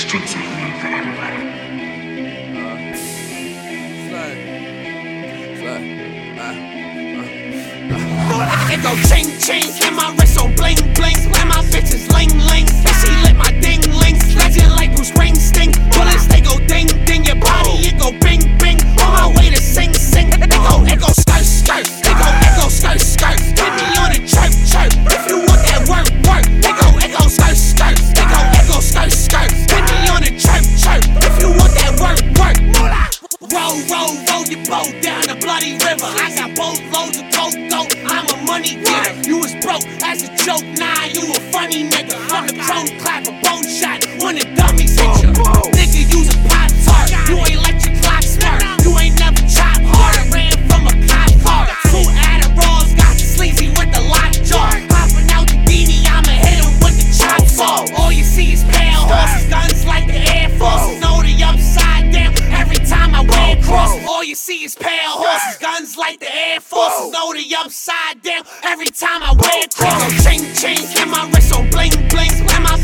streets ain't meant for everybody. It go ching ching, and my wrist so bling your boat down the bloody river. I got boatloads of cocoa. I'm a money getter. You was broke as a joke. Nah, you a funny nigga. I'm the pro clapper, bone shot. When the these pale horses, guns like the Air Force, loaded upside down. Every time I wear cross, ching ching, and my wrist so bling bling, and my